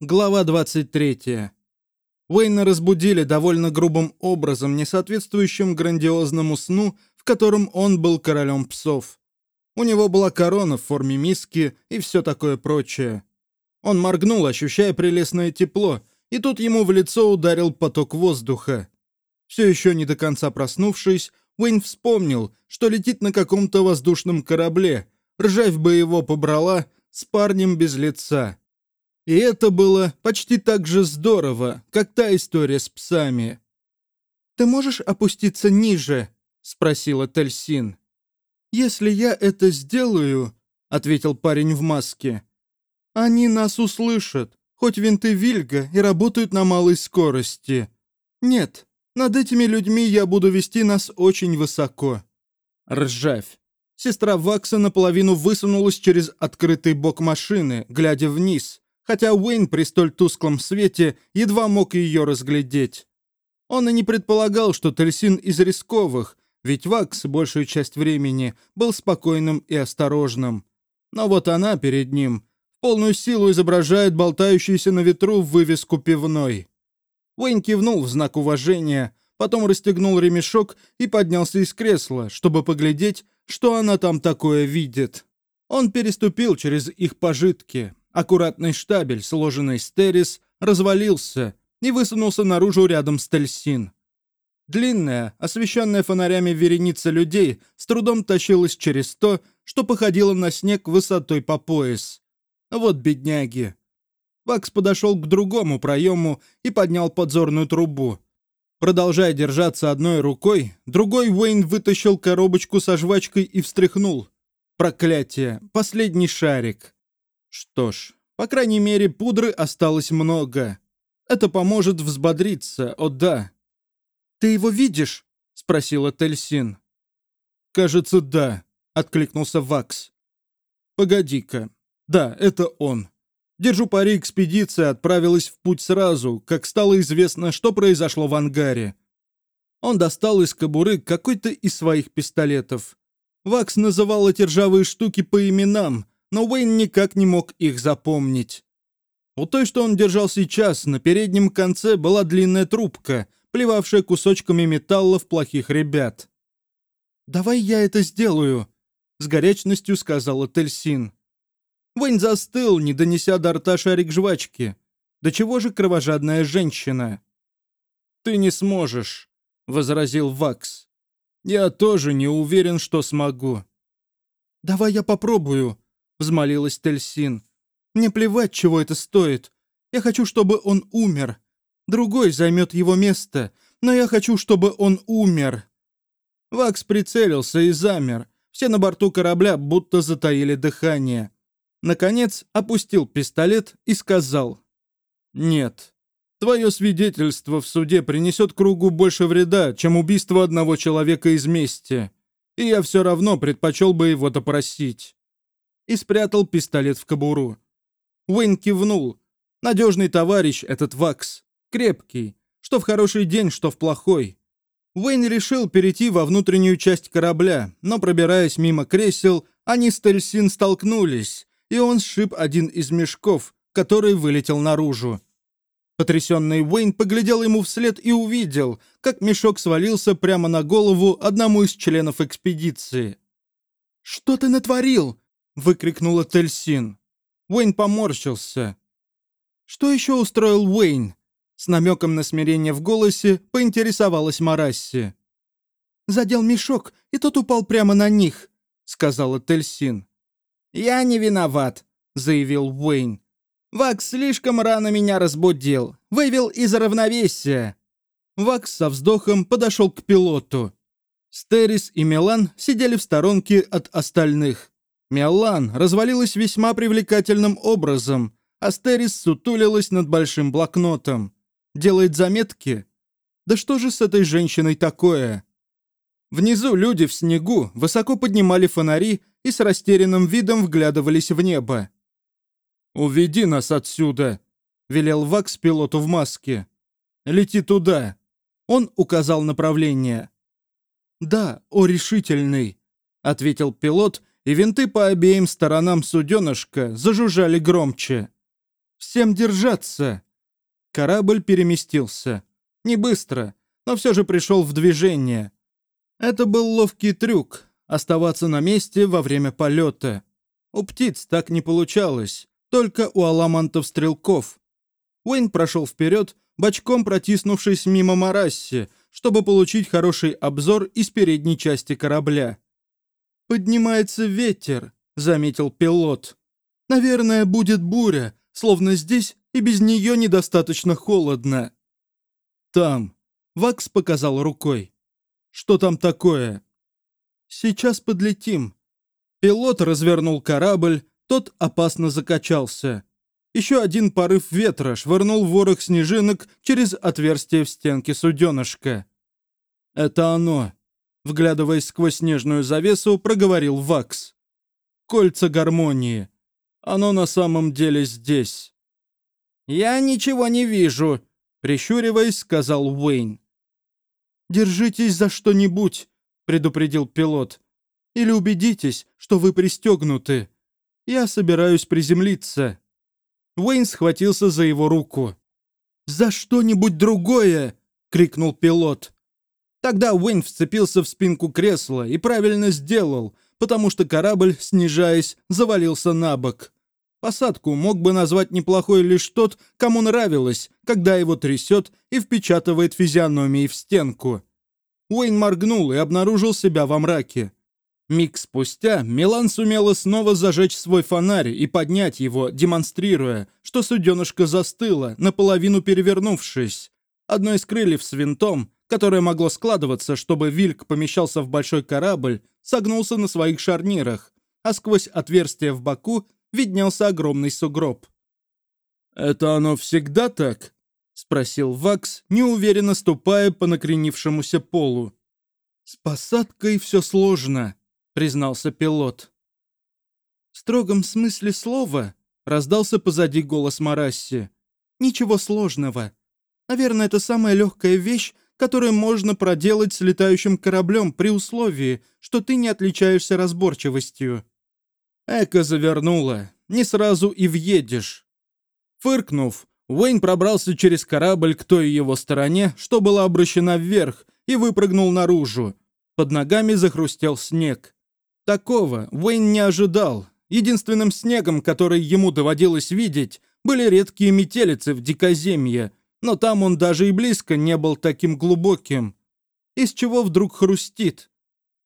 Глава 23. Уэйна разбудили довольно грубым образом, не соответствующим грандиозному сну, в котором он был королем псов. У него была корона в форме миски и все такое прочее. Он моргнул, ощущая прелестное тепло, и тут ему в лицо ударил поток воздуха. Все еще не до конца проснувшись, Уэйн вспомнил, что летит на каком-то воздушном корабле, ржавь бы его побрала с парнем без лица. И это было почти так же здорово, как та история с псами. «Ты можешь опуститься ниже?» — спросила Тельсин. «Если я это сделаю», — ответил парень в маске, — «они нас услышат, хоть винты Вильга и работают на малой скорости. Нет, над этими людьми я буду вести нас очень высоко». Ржавь. Сестра Вакса наполовину высунулась через открытый бок машины, глядя вниз, хотя Уэйн при столь тусклом свете едва мог ее разглядеть. Он и не предполагал, что Тельсин из рисковых, ведь Вакс большую часть времени был спокойным и осторожным. Но вот она перед ним полную силу изображает болтающуюся на ветру вывеску пивной. Уэйн кивнул в знак уважения, потом расстегнул ремешок и поднялся из кресла, чтобы поглядеть, что она там такое видит. Он переступил через их пожитки, Аккуратный штабель, сложенный с террис, развалился и высунулся наружу рядом с Тельсин. Длинная, освещенная фонарями вереница людей с трудом тащилась через то, что походило на снег высотой по пояс. Вот бедняги. Вакс подошел к другому проему и поднял подзорную трубу. Продолжая держаться одной рукой, другой Уэйн вытащил коробочку со жвачкой и встряхнул. Проклятие, последний шарик. Что ж, по крайней мере, пудры осталось много. Это поможет взбодриться, о да. «Ты его видишь?» — спросила Тельсин. «Кажется, да», — откликнулся Вакс. «Погоди-ка. Да, это он. Держу пари, экспедиция отправилась в путь сразу, как стало известно, что произошло в ангаре. Он достал из кобуры какой-то из своих пистолетов. Вакс называл эти ржавые штуки по именам, но Уэйн никак не мог их запомнить. У той, что он держал сейчас, на переднем конце была длинная трубка, плевавшая кусочками металла в плохих ребят. «Давай я это сделаю», — с горячностью сказала Тельсин. Уэйн застыл, не донеся до рта шарик жвачки. «Да чего же кровожадная женщина?» «Ты не сможешь», — возразил Вакс. «Я тоже не уверен, что смогу». «Давай я попробую», — взмолилась Тельсин. «Мне плевать, чего это стоит. Я хочу, чтобы он умер. Другой займет его место, но я хочу, чтобы он умер». Вакс прицелился и замер. Все на борту корабля будто затаили дыхание. Наконец опустил пистолет и сказал. «Нет. Твое свидетельство в суде принесет кругу больше вреда, чем убийство одного человека из мести. И я все равно предпочел бы его допросить и спрятал пистолет в кобуру. Уэйн кивнул. Надежный товарищ этот Вакс. Крепкий. Что в хороший день, что в плохой. Уэйн решил перейти во внутреннюю часть корабля, но пробираясь мимо кресел, они с Тельсин столкнулись, и он сшиб один из мешков, который вылетел наружу. Потрясенный Уэйн поглядел ему вслед и увидел, как мешок свалился прямо на голову одному из членов экспедиции. «Что ты натворил?» Выкрикнула Тельсин. Уэйн поморщился. «Что еще устроил Уэйн?» С намеком на смирение в голосе поинтересовалась Марасси. «Задел мешок, и тот упал прямо на них», — сказала Тельсин. «Я не виноват», — заявил Уэйн. «Вакс слишком рано меня разбудил, вывел из равновесия». Вакс со вздохом подошел к пилоту. Стерис и Милан сидели в сторонке от остальных. Миолан развалилась весьма привлекательным образом. Астерис сутулилась над большим блокнотом. Делает заметки? Да что же с этой женщиной такое? Внизу люди в снегу высоко поднимали фонари и с растерянным видом вглядывались в небо. «Уведи нас отсюда!» — велел Вакс пилоту в маске. «Лети туда!» Он указал направление. «Да, о решительный!» — ответил пилот и винты по обеим сторонам суденышка зажужжали громче. Всем держаться!» Корабль переместился. Не быстро, но все же пришел в движение. Это был ловкий трюк — оставаться на месте во время полета. У птиц так не получалось, только у аламантов-стрелков. Уэйн прошел вперед, бочком протиснувшись мимо Марасси, чтобы получить хороший обзор из передней части корабля. «Поднимается ветер», — заметил пилот. «Наверное, будет буря, словно здесь и без нее недостаточно холодно». «Там», — Вакс показал рукой. «Что там такое?» «Сейчас подлетим». Пилот развернул корабль, тот опасно закачался. Еще один порыв ветра швырнул ворох снежинок через отверстие в стенке суденышка. «Это оно», — вглядываясь сквозь снежную завесу, проговорил Вакс. «Кольца гармонии. Оно на самом деле здесь». «Я ничего не вижу», — прищуриваясь, сказал Уэйн. «Держитесь за что-нибудь», — предупредил пилот. «Или убедитесь, что вы пристегнуты. Я собираюсь приземлиться». Уэйн схватился за его руку. «За что-нибудь другое!» — крикнул пилот. Тогда Уэйн вцепился в спинку кресла и правильно сделал, потому что корабль, снижаясь, завалился на бок. Посадку мог бы назвать неплохой лишь тот, кому нравилось, когда его трясет и впечатывает физиономией в стенку. Уэйн моргнул и обнаружил себя во мраке. Миг спустя Милан сумела снова зажечь свой фонарь и поднять его, демонстрируя, что суденышко застыло, наполовину перевернувшись. Одно из крыльев с винтом, которое могло складываться, чтобы Вильк помещался в большой корабль, согнулся на своих шарнирах, а сквозь отверстие в боку виднелся огромный сугроб. «Это оно всегда так?» — спросил Вакс, неуверенно ступая по накренившемуся полу. «С посадкой все сложно», признался пилот. В строгом смысле слова раздался позади голос Марасси. Ничего сложного. Наверное, это самая легкая вещь, которую можно проделать с летающим кораблем при условии, что ты не отличаешься разборчивостью. Эко завернула. Не сразу и въедешь. Фыркнув, Уэйн пробрался через корабль к той его стороне, что была обращена вверх, и выпрыгнул наружу. Под ногами захрустел снег. Такого Уэйн не ожидал. Единственным снегом, который ему доводилось видеть, были редкие метелицы в дикоземье, но там он даже и близко не был таким глубоким. Из чего вдруг хрустит?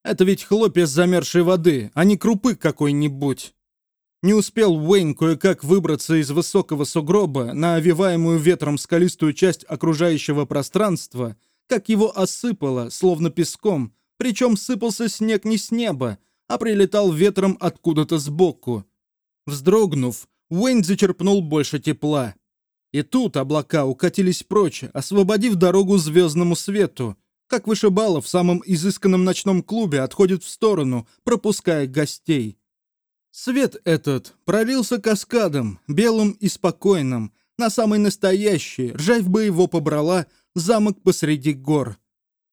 Это ведь хлопья с замерзшей воды, а не крупы какой-нибудь. Не успел Уэйн кое-как выбраться из высокого сугроба на овиваемую ветром скалистую часть окружающего пространства, как его осыпало, словно песком, причем сыпался снег не с неба, а прилетал ветром откуда-то сбоку. Вздрогнув, Уэйн зачерпнул больше тепла. И тут облака укатились прочь, освободив дорогу звездному свету, как вышибало в самом изысканном ночном клубе отходит в сторону, пропуская гостей. Свет этот пролился каскадом, белым и спокойным, на самый настоящий, ржавь бы его побрала, замок посреди гор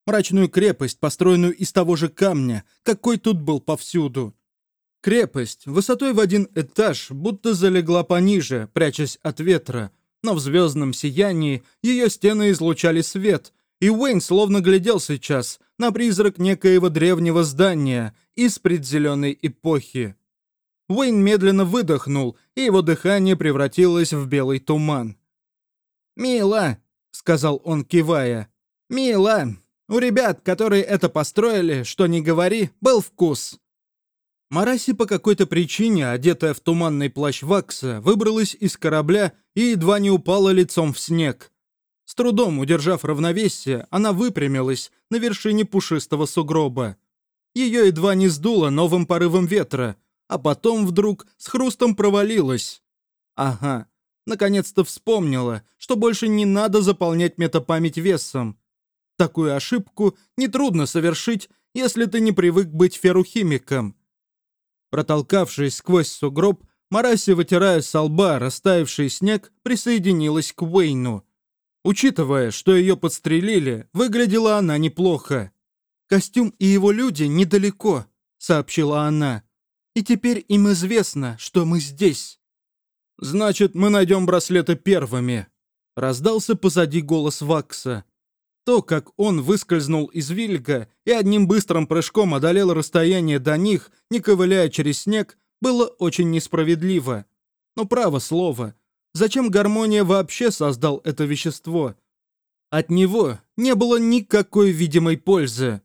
мрачную крепость, построенную из того же камня, какой тут был повсюду. Крепость высотой в один этаж будто залегла пониже, прячась от ветра, но в звездном сиянии ее стены излучали свет, и Уэйн словно глядел сейчас на призрак некоего древнего здания из предзеленой эпохи. Уэйн медленно выдохнул, и его дыхание превратилось в белый туман. «Мила!» — сказал он, кивая. «Мила! У ребят, которые это построили, что не говори, был вкус. Мараси по какой-то причине, одетая в туманный плащ Вакса, выбралась из корабля и едва не упала лицом в снег. С трудом удержав равновесие, она выпрямилась на вершине пушистого сугроба. Ее едва не сдуло новым порывом ветра, а потом вдруг с хрустом провалилась. Ага, наконец-то вспомнила, что больше не надо заполнять метапамять весом. Такую ошибку нетрудно совершить, если ты не привык быть ферухимиком. Протолкавшись сквозь сугроб, Мараси, вытирая со лба растаявший снег, присоединилась к Уэйну. Учитывая, что ее подстрелили, выглядела она неплохо. «Костюм и его люди недалеко», — сообщила она. «И теперь им известно, что мы здесь». «Значит, мы найдем браслеты первыми», — раздался позади голос Вакса. То, как он выскользнул из Вильга и одним быстрым прыжком одолел расстояние до них, не ковыляя через снег, было очень несправедливо. Но право слово, зачем гармония вообще создал это вещество? От него не было никакой видимой пользы.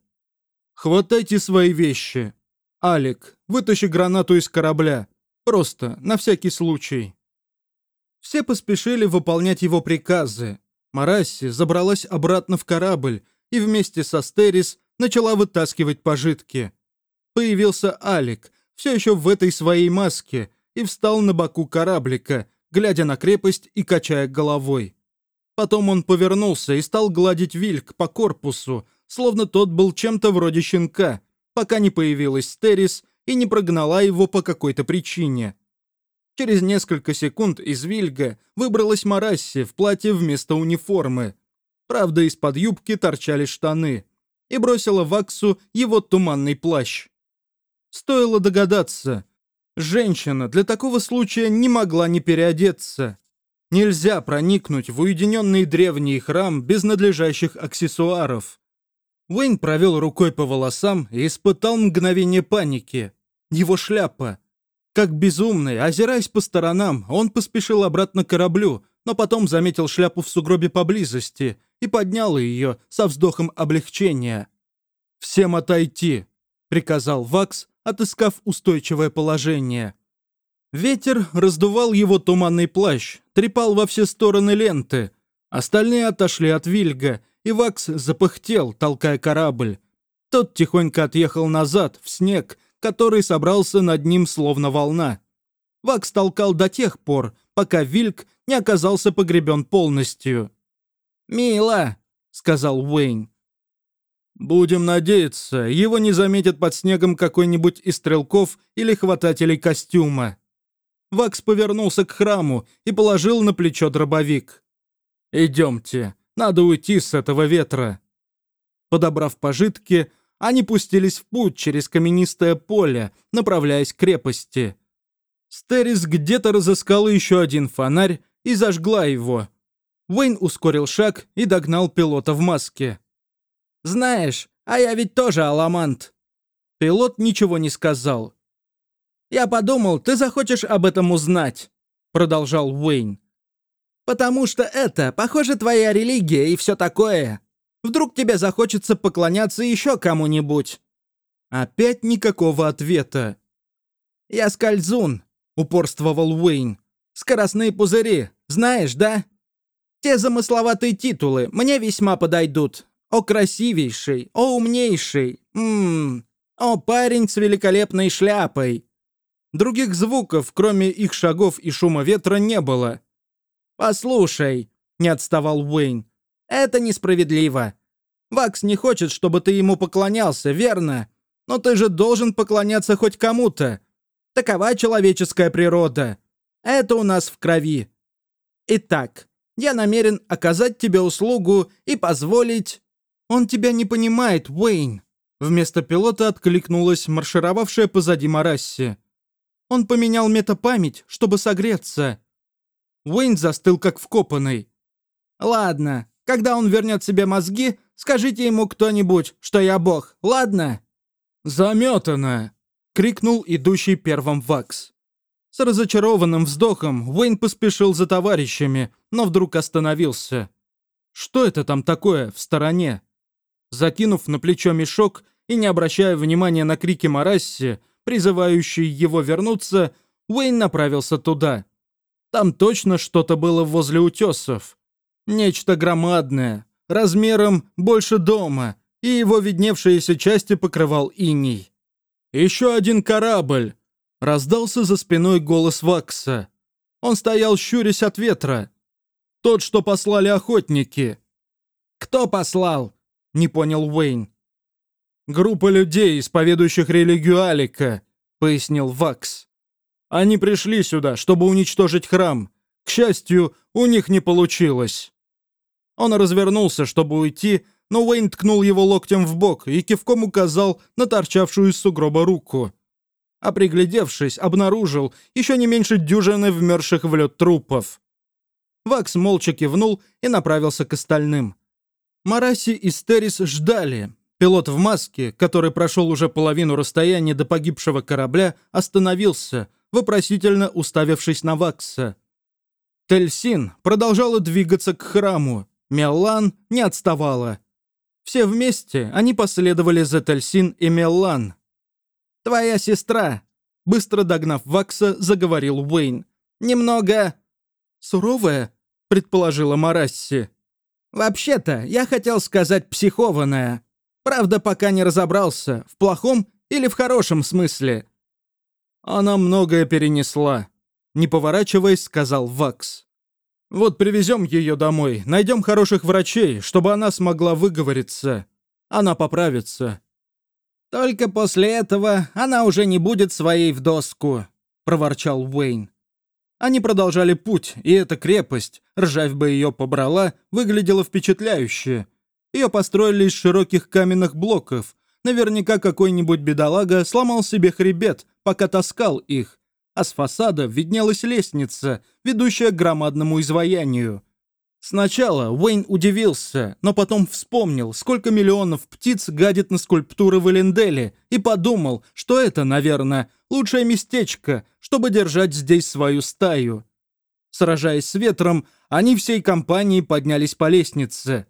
«Хватайте свои вещи. Алик, вытащи гранату из корабля. Просто, на всякий случай». Все поспешили выполнять его приказы. Марасси забралась обратно в корабль и вместе со Стерис начала вытаскивать пожитки. Появился Алик, все еще в этой своей маске, и встал на боку кораблика, глядя на крепость и качая головой. Потом он повернулся и стал гладить Вильк по корпусу, словно тот был чем-то вроде щенка, пока не появилась Стерис и не прогнала его по какой-то причине. Через несколько секунд из Вильга выбралась Марасси в платье вместо униформы. Правда, из-под юбки торчали штаны. И бросила Ваксу его туманный плащ. Стоило догадаться. Женщина для такого случая не могла не переодеться. Нельзя проникнуть в уединенный древний храм без надлежащих аксессуаров. Уэйн провел рукой по волосам и испытал мгновение паники. Его шляпа. Как безумный, озираясь по сторонам, он поспешил обратно к кораблю, но потом заметил шляпу в сугробе поблизости и поднял ее со вздохом облегчения. «Всем отойти!» — приказал Вакс, отыскав устойчивое положение. Ветер раздувал его туманный плащ, трепал во все стороны ленты. Остальные отошли от Вильга, и Вакс запыхтел, толкая корабль. Тот тихонько отъехал назад, в снег, который собрался над ним словно волна. Вакс толкал до тех пор, пока Вильк не оказался погребен полностью. «Мило», — сказал Уэйн. «Будем надеяться, его не заметит под снегом какой-нибудь из стрелков или хватателей костюма». Вакс повернулся к храму и положил на плечо дробовик. «Идемте, надо уйти с этого ветра». Подобрав пожитки, они пустились в путь через каменистое поле, направляясь к крепости. Стерис где-то разыскала еще один фонарь и зажгла его. Уэйн ускорил шаг и догнал пилота в маске. «Знаешь, а я ведь тоже аламант». Пилот ничего не сказал. «Я подумал, ты захочешь об этом узнать», — продолжал Уэйн. «Потому что это, похоже, твоя религия и все такое. Вдруг тебе захочется поклоняться еще кому-нибудь?» Опять никакого ответа. «Я скользун», — упорствовал Уэйн. «Скоростные пузыри, знаешь, да? Те замысловатые титулы мне весьма подойдут. О красивейший, о умнейший, ммм, о парень с великолепной шляпой». Других звуков, кроме их шагов и шума ветра, не было. «Послушай», — не отставал Уэйн, это несправедливо. Вакс не хочет, чтобы ты ему поклонялся, верно? Но ты же должен поклоняться хоть кому-то. Такова человеческая природа. Это у нас в крови. Итак, я намерен оказать тебе услугу и позволить... Он тебя не понимает, Уэйн. Вместо пилота откликнулась маршировавшая позади Марасси. Он поменял метапамять, чтобы согреться. Уэйн застыл как вкопанный. «Ладно, когда он вернет себе мозги, скажите ему кто-нибудь, что я бог, ладно?» «Заметано!» — крикнул идущий первым Вакс. С разочарованным вздохом Уэйн поспешил за товарищами, но вдруг остановился. Что это там такое в стороне? Закинув на плечо мешок и не обращая внимания на крики Марасси, призывающие его вернуться, Уэйн направился туда. Там точно что-то было возле утесов. Нечто громадное, размером больше дома, и его видневшиеся части покрывал иней. «Еще один корабль!» — раздался за спиной голос Вакса. Он стоял, щурясь от ветра. «Тот, что послали охотники». «Кто послал?» — не понял Уэйн. «Группа людей, исповедующих религию Алика», — пояснил Вакс. «Они пришли сюда, чтобы уничтожить храм. К счастью, у них не получилось». Он развернулся, чтобы уйти, но Уэйн ткнул его локтем в бок и кивком указал на торчавшую из сугроба руку. а приглядевшись, обнаружил еще не меньше дюжины вмерзших в лед трупов. Вакс молча кивнул и направился к остальным. Мараси и Стерис ждали. Пилот в маске, который прошел уже половину расстояния до погибшего корабля, остановился, вопросительно уставившись на Вакса. Тельсин продолжала двигаться к храму. Меллан не отставала. Все вместе они последовали за Тельсин и Меллан. «Твоя сестра!» Быстро догнав Вакса, заговорил Уэйн. «Немного...» «Суровая?» — предположила Марасси. «Вообще-то, я хотел сказать психованная. Правда, пока не разобрался, в плохом или в хорошем смысле». «Она многое перенесла», — не поворачиваясь, сказал Вакс. «Вот привезем ее домой, найдем хороших врачей, чтобы она смогла выговориться. Она поправится». «Только после этого она уже не будет своей в доску», — проворчал Уэйн. Они продолжали путь, и эта крепость, ржавь бы ее побрала, выглядела впечатляюще. Ее построили из широких каменных блоков. Наверняка какой-нибудь бедолага сломал себе хребет, пока таскал их. А с фасада виднелась лестница, ведущая к громадному изваянию. Сначала Уэйн удивился, но потом вспомнил, сколько миллионов птиц гадит на скульптуры в Эленделе, и подумал, что это, наверное, лучшее местечко, чтобы держать здесь свою стаю. Сражаясь с ветром, они всей компанией поднялись по лестнице.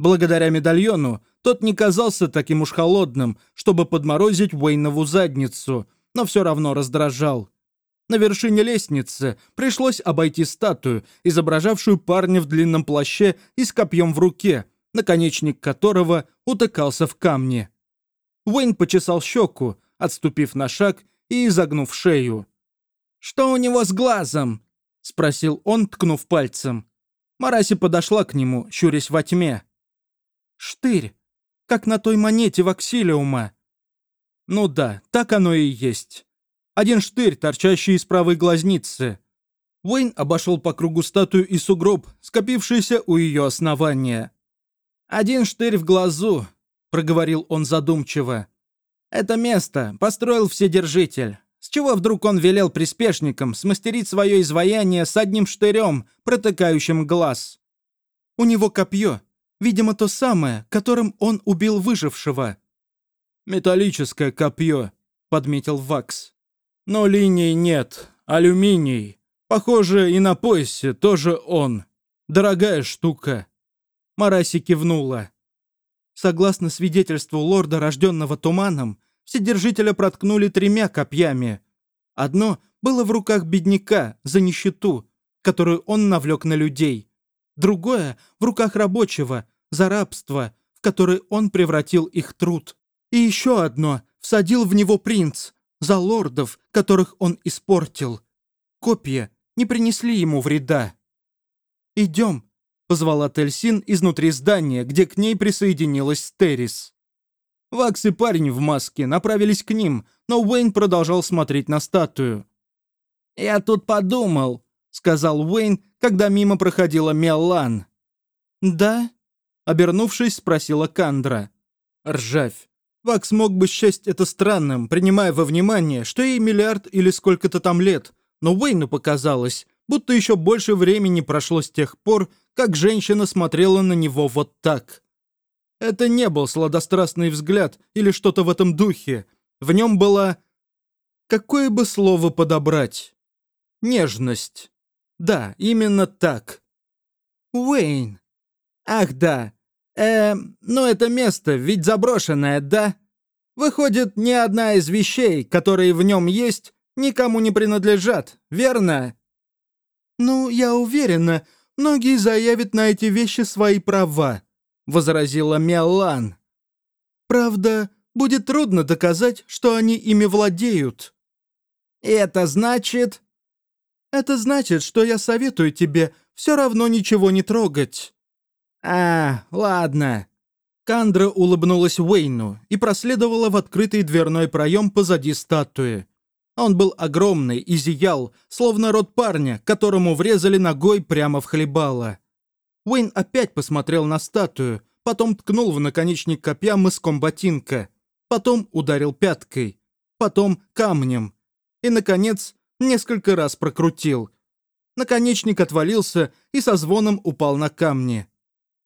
Благодаря медальону тот не казался таким уж холодным, чтобы подморозить Уэйнову задницу, но все равно раздражал. На вершине лестницы пришлось обойти статую, изображавшую парня в длинном плаще и с копьем в руке, наконечник которого утыкался в камни. Уэйн почесал щеку, отступив на шаг и изогнув шею. «Что у него с глазом?» — спросил он, ткнув пальцем. Мараси подошла к нему, щурясь во тьме. «Штырь, как на той монете Ваксилиума». «Ну да, так оно и есть. Один штырь, торчащий из правой глазницы. Уэйн обошел по кругу статую и сугроб, скопившийся у ее основания. «Один штырь в глазу», — проговорил он задумчиво. «Это место построил Вседержитель. С чего вдруг он велел приспешникам смастерить свое изваяние с одним штырем, протыкающим глаз? У него копье, видимо, то самое, которым он убил выжившего». «Металлическое копье», — подметил Вакс. Но линий нет, алюминий. Похоже, и на поясе тоже он. Дорогая штука. Мараси кивнула. Согласно свидетельству лорда, рожденного туманом, вседержителя проткнули тремя копьями. Одно было в руках бедняка за нищету, которую он навлек на людей. Другое — в руках рабочего, за рабство, в которое он превратил их труд. И еще одно всадил в него принц, за лордов, которых он испортил. Копья не принесли ему вреда. «Идем», — позвала Тельсин изнутри здания, где к ней присоединилась Террис. Вакс и парень в маске направились к ним, но Уэйн продолжал смотреть на статую. «Я тут подумал», — сказал Уэйн, когда мимо проходила Меллан. «Да?» — обернувшись, спросила Кандра. «Ржавь. Вакс мог бы счесть это странным, принимая во внимание, что ей миллиард или сколько-то там лет, но Уэйну показалось, будто еще больше времени прошло с тех пор, как женщина смотрела на него вот так. Это не был сладострастный взгляд или что-то в этом духе. В нем была... Какое бы слово подобрать? Нежность. Да, именно так. Уэйн. Ах да, Э, ну это место ведь заброшенное, да? Выходит, ни одна из вещей, которые в нем есть, никому не принадлежат, верно? Ну, я уверена, многие заявят на эти вещи свои права, возразила Меллан. Правда, будет трудно доказать, что они ими владеют. Это значит... Это значит, что я советую тебе все равно ничего не трогать. «А, ладно». Кандра улыбнулась Уэйну и проследовала в открытый дверной проем позади статуи. Он был огромный и зиял, словно рот парня, которому врезали ногой прямо в хлебало. Уэйн опять посмотрел на статую, потом ткнул в наконечник копья мыском ботинка, потом ударил пяткой, потом камнем. И, наконец, несколько раз прокрутил. Наконечник отвалился и со звоном упал на камни.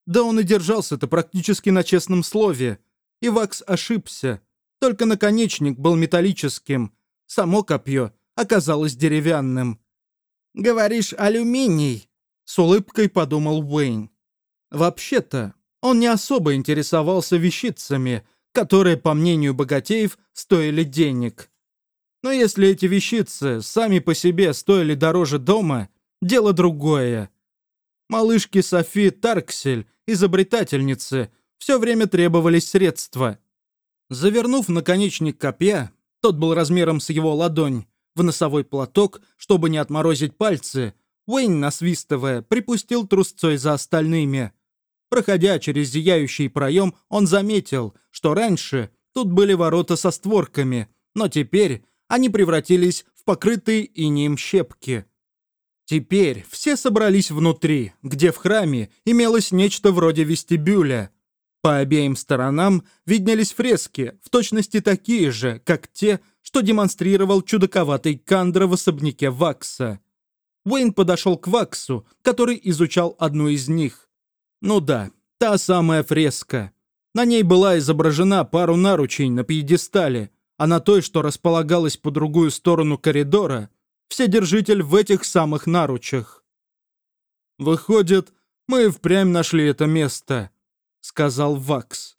Да он и держался-то практически на честном слове. И Вакс ошибся. Только наконечник был металлическим. Само копье оказалось деревянным. «Говоришь, алюминий?» — с улыбкой подумал Уэйн. Вообще-то, он не особо интересовался вещицами, которые, по мнению богатеев, стоили денег. Но если эти вещицы сами по себе стоили дороже дома, дело другое. Малышке Софи Тарксель, изобретательнице, все время требовались средства. Завернув наконечник копья, тот был размером с его ладонь, в носовой платок, чтобы не отморозить пальцы, Уэйн, насвистывая, припустил трусцой за остальными. Проходя через зияющий проем, он заметил, что раньше тут были ворота со створками, но теперь они превратились в покрытые инеем щепки. Теперь все собрались внутри, где в храме имелось нечто вроде вестибюля. По обеим сторонам виднелись фрески, в точности такие же, как те, что демонстрировал чудаковатый Кандра в особняке Вакса. Уэйн подошел к Ваксу, который изучал одну из них. Ну да, та самая фреска. На ней была изображена пару наручей на пьедестале, а на той, что располагалась по другую сторону коридора, вседержитель в этих самых наручах. «Выходит, мы впрямь нашли это место», — сказал Вакс.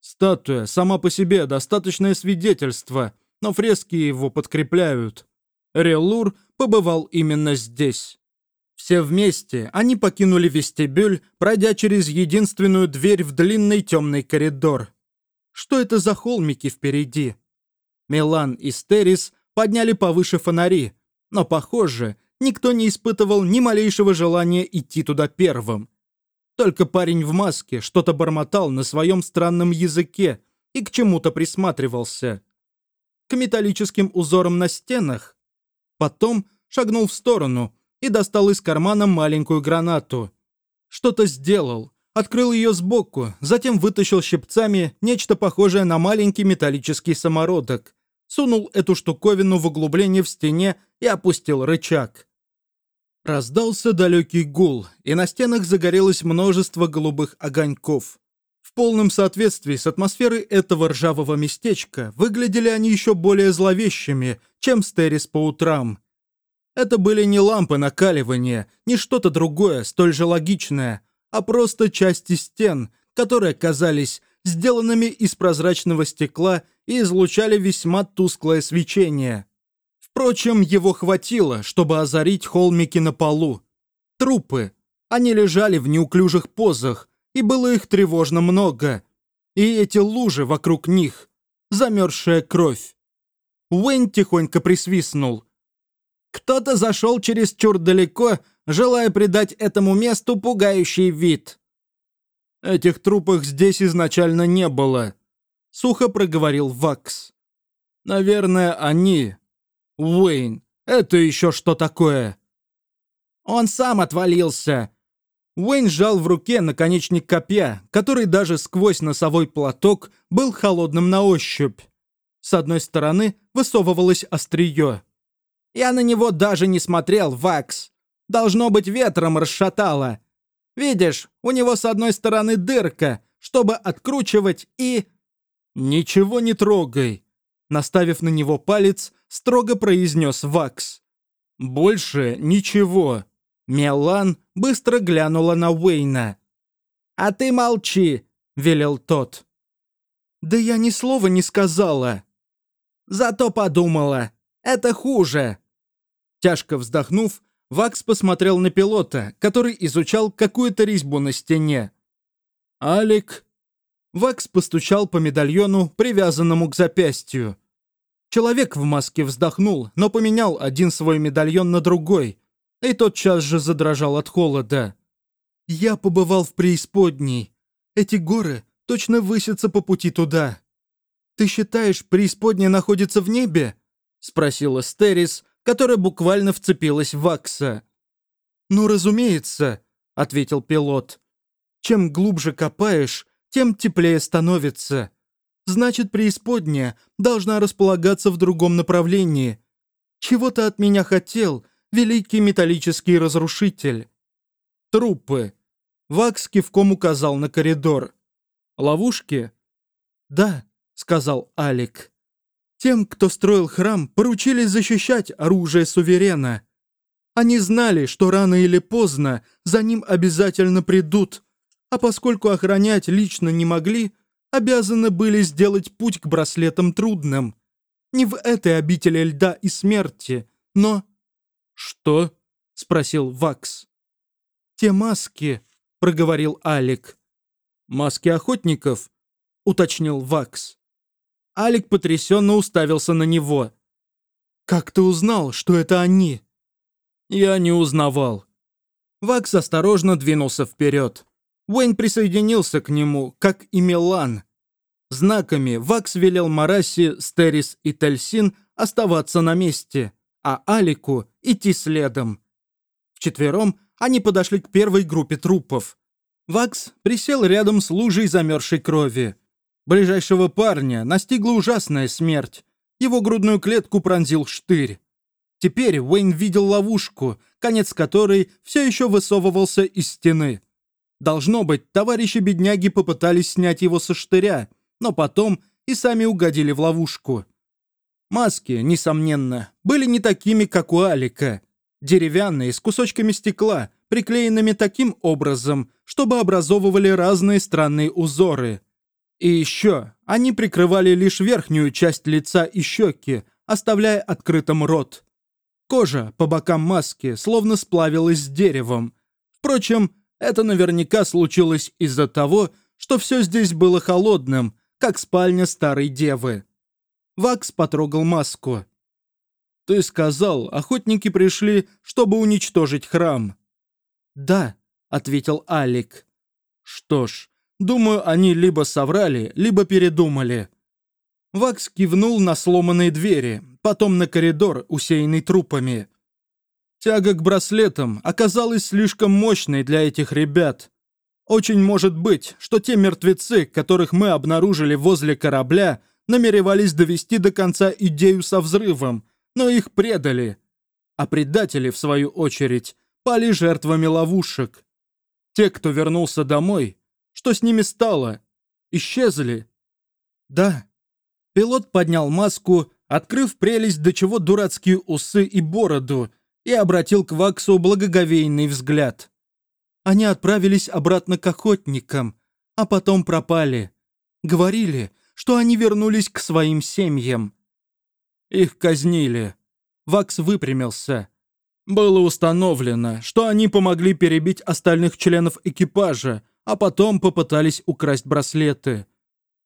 «Статуя сама по себе достаточное свидетельство, но фрески его подкрепляют. Релур побывал именно здесь. Все вместе они покинули вестибюль, пройдя через единственную дверь в длинный темный коридор. Что это за холмики впереди? Милан и Стерис подняли повыше фонари, но, похоже, никто не испытывал ни малейшего желания идти туда первым. Только парень в маске что-то бормотал на своем странном языке и к чему-то присматривался. К металлическим узорам на стенах Потом шагнул в сторону и достал из кармана маленькую гранату. Что-то сделал, открыл ее сбоку, затем вытащил щипцами нечто похожее на маленький металлический самородок, сунул эту штуковину в углубление в стене и опустил рычаг. Раздался далекий гул, и на стенах загорелось множество голубых огоньков. В полном соответствии с атмосферой этого ржавого местечка выглядели они еще более зловещими, чем Стерис по утрам. Это были не лампы накаливания, не что-то другое, столь же логичное, а просто части стен, которые казались сделанными из прозрачного стекла и излучали весьма тусклое свечение. Впрочем, его хватило, чтобы озарить холмики на полу. Трупы. Они лежали в неуклюжих позах, и было их тревожно много. И эти лужи вокруг них. Замерзшая кровь. Уэйн тихонько присвистнул. Кто-то зашел чересчур далеко, желая придать этому месту пугающий вид. «Этих трупов здесь изначально не было», — сухо проговорил Вакс. «Наверное, они...» «Уэйн, это еще что такое?» «Он сам отвалился», Уэйн сжал в руке наконечник копья, который даже сквозь носовой платок был холодным на ощупь. С одной стороны высовывалось острие. «Я на него даже не смотрел, Вакс. Должно быть, ветром расшатало. Видишь, у него с одной стороны дырка, чтобы откручивать и...» «Ничего не трогай», — наставив на него палец, строго произнес Вакс. «Больше ничего». Мелан быстро глянула на Уэйна. «А ты молчи!» — велел тот. «Да я ни слова не сказала!» «Зато подумала! Это хуже!» Тяжко вздохнув, Вакс посмотрел на пилота, который изучал какую-то резьбу на стене. «Алик...» Вакс постучал по медальону, привязанному к запястью. Человек в маске вздохнул, но поменял один свой медальон на другой, и тотчас же задрожал от холода. «Я побывал в преисподней. Эти горы точно высятся по пути туда. Ты считаешь, преисподняя находится в небе?» — спросила Стерис, которая буквально вцепилась в Вакса. «Ну, разумеется», — ответил пилот. «Чем глубже копаешь, тем теплее становится. Значит, преисподняя должна располагаться в другом направлении. Чего ты от меня хотел, великий металлический разрушитель?» «Трупы». Вакс кивком указал на коридор. «Ловушки?» «Да», — сказал Алик. «Тем, кто строил храм, поручили защищать оружие суверена. Они знали, что рано или поздно за ним обязательно придут, а поскольку охранять лично не могли, обязаны были сделать путь к браслетам трудным. Не в этой обители льда и смерти, но...» «Что?» — спросил Вакс. «Те маски», — проговорил Алик. «Маски охотников?» — уточнил Вакс. Алик потрясенно уставился на него. «Как ты узнал, что это они?» «Я не узнавал». Вакс осторожно двинулся вперед. Уэйн присоединился к нему, как и Милан. Знаками Вакс велел Мараси, Стерис и Тельсин оставаться на месте, а Алику идти следом. Вчетвером они подошли к первой группе трупов. Вакс присел рядом с лужей замерзшей крови. Ближайшего парня настигла ужасная смерть. Его грудную клетку пронзил штырь. Теперь Уэйн видел ловушку, конец которой все еще высовывался из стены. Должно быть, товарищи-бедняги попытались снять его со штыря, но потом и сами угодили в ловушку. Маски, несомненно, были не такими, как у Алика. Деревянные, с кусочками стекла, приклеенными таким образом, чтобы образовывали разные странные узоры – и еще, они прикрывали лишь верхнюю часть лица и щеки, оставляя открытым рот. Кожа по бокам маски словно сплавилась с деревом. Впрочем, это наверняка случилось из-за того, что все здесь было холодным, как спальня старой девы. Вакс потрогал маску. «Ты сказал, охотники пришли, чтобы уничтожить храм». «Да», — ответил Алик. «Что ж, Думаю, они либо соврали, либо передумали. Вакс кивнул на сломанные двери, потом на коридор, усеянный трупами. Тяга к браслетам оказалась слишком мощной для этих ребят. Очень может быть, что те мертвецы, которых мы обнаружили возле корабля, намеревались довести до конца идею со взрывом, но их предали. А предатели, в свою очередь, пали жертвами ловушек. Те, кто вернулся домой, что с ними стало? Исчезли?» «Да». Пилот поднял маску, открыв прелесть до чего дурацкие усы и бороду, и обратил к Ваксу благоговейный взгляд. Они отправились обратно к охотникам, а потом пропали. Говорили, что они вернулись к своим семьям. Их казнили. Вакс выпрямился. Было установлено, что они помогли перебить остальных членов экипажа, а потом попытались украсть браслеты.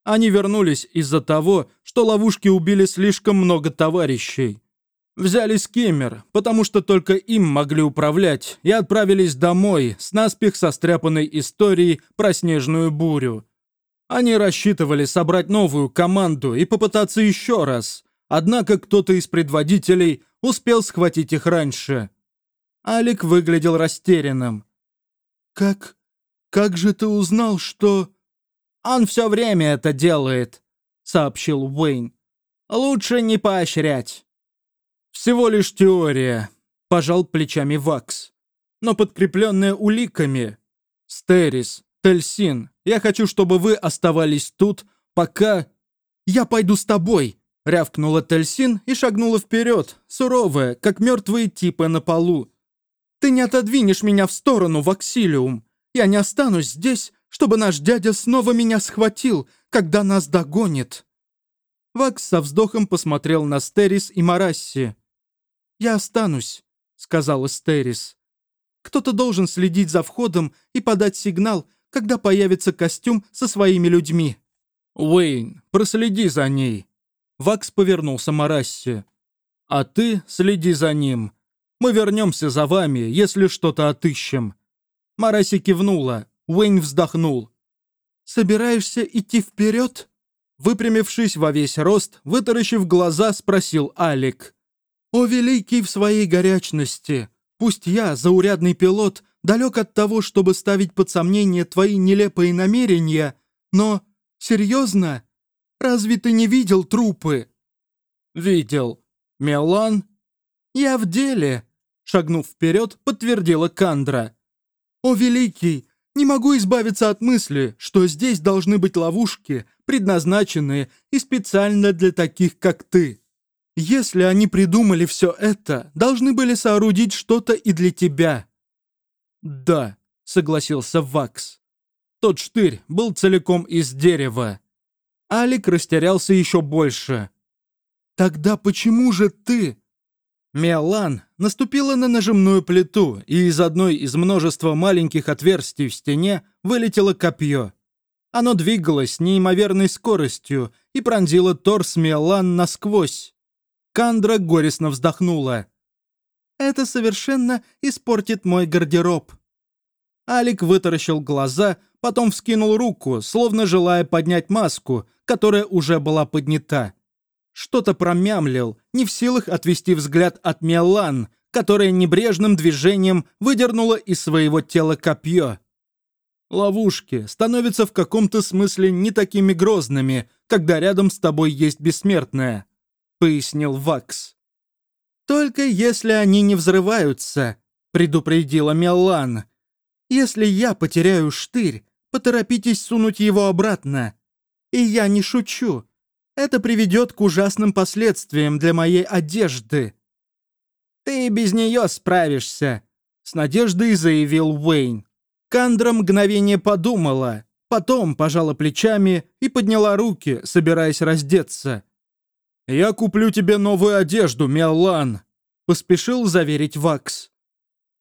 Они вернулись из-за того, что ловушки убили слишком много товарищей. Взяли скиммер, потому что только им могли управлять, и отправились домой с наспех состряпанной историей про снежную бурю. Они рассчитывали собрать новую команду и попытаться еще раз, однако кто-то из предводителей успел схватить их раньше. Алик выглядел растерянным. «Как как же ты узнал, что...» «Он все время это делает», — сообщил Уэйн. «Лучше не поощрять». «Всего лишь теория», — пожал плечами Вакс. «Но подкрепленная уликами. Стерис, Тельсин, я хочу, чтобы вы оставались тут, пока...» «Я пойду с тобой», — рявкнула Тельсин и шагнула вперед, суровая, как мертвые типы на полу. «Ты не отодвинешь меня в сторону, Ваксилиум. Я не останусь здесь, чтобы наш дядя снова меня схватил, когда нас догонит». Вакс со вздохом посмотрел на Стерис и Марасси. «Я останусь», — сказал Стерис. «Кто-то должен следить за входом и подать сигнал, когда появится костюм со своими людьми». «Уэйн, проследи за ней». Вакс повернулся Марасси. «А ты следи за ним. Мы вернемся за вами, если что-то отыщем. Мараси кивнула. Уэйн вздохнул. «Собираешься идти вперед?» Выпрямившись во весь рост, вытаращив глаза, спросил Алик. «О, великий в своей горячности! Пусть я, заурядный пилот, далек от того, чтобы ставить под сомнение твои нелепые намерения, но... Серьезно? Разве ты не видел трупы?» «Видел. Мелан?» «Я в деле», — шагнув вперед, подтвердила Кандра. «О, великий, не могу избавиться от мысли, что здесь должны быть ловушки, предназначенные и специально для таких, как ты. Если они придумали все это, должны были соорудить что-то и для тебя». «Да», — согласился Вакс. Тот штырь был целиком из дерева. Алик растерялся еще больше. «Тогда почему же ты?» Миолан наступила на нажимную плиту, и из одной из множества маленьких отверстий в стене вылетело копье. Оно двигалось неимоверной скоростью и пронзило торс Миолан насквозь. Кандра горестно вздохнула. «Это совершенно испортит мой гардероб». Алик вытаращил глаза, потом вскинул руку, словно желая поднять маску, которая уже была поднята. Что-то промямлил, не в силах отвести взгляд от Мелан, которая небрежным движением выдернула из своего тела копье. Ловушки становятся в каком-то смысле не такими грозными, когда рядом с тобой есть бессмертная, пояснил Вакс. Только если они не взрываются, предупредила Мелан. Если я потеряю штырь, поторопитесь сунуть его обратно. И я не шучу. Это приведет к ужасным последствиям для моей одежды. Ты без нее справишься, с надеждой заявил Уэйн. Кандра мгновение подумала, потом пожала плечами и подняла руки, собираясь раздеться. «Я куплю тебе новую одежду, Меллан», — поспешил заверить Вакс.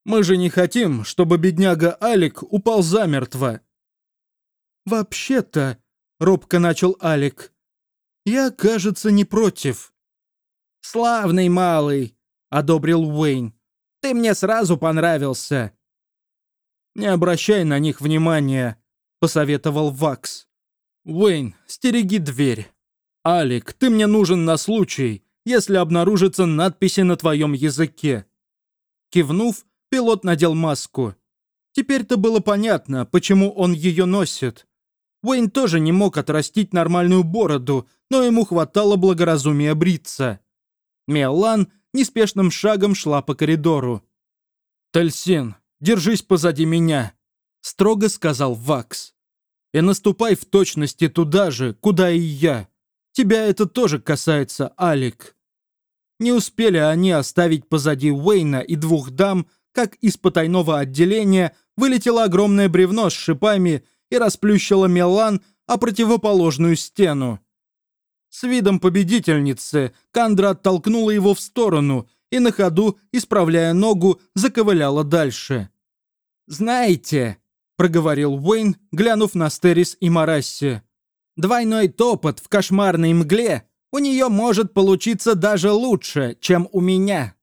«Мы же не хотим, чтобы бедняга Алик упал замертво». «Вообще-то», — робко начал Алик, — «я, кажется, не против». «Славный малый», — одобрил Уэйн. «Ты мне сразу понравился». «Не обращай на них внимания», — посоветовал Вакс. «Уэйн, стереги дверь. Алик, ты мне нужен на случай, если обнаружатся надписи на твоем языке». Кивнув, пилот надел маску. Теперь-то было понятно, почему он ее носит. Уэйн тоже не мог отрастить нормальную бороду, но ему хватало благоразумия бриться. Мелан неспешным шагом шла по коридору. «Тельсин, держись позади меня», — строго сказал Вакс. «И наступай в точности туда же, куда и я. Тебя это тоже касается, Алик». Не успели они оставить позади Уэйна и двух дам, как из потайного отделения вылетело огромное бревно с шипами и расплющила Мелан о противоположную стену. С видом победительницы Кандра оттолкнула его в сторону и на ходу, исправляя ногу, заковыляла дальше. «Знаете», — проговорил Уэйн, глянув на Стерис и Марасси, «двойной топот в кошмарной мгле у нее может получиться даже лучше, чем у меня».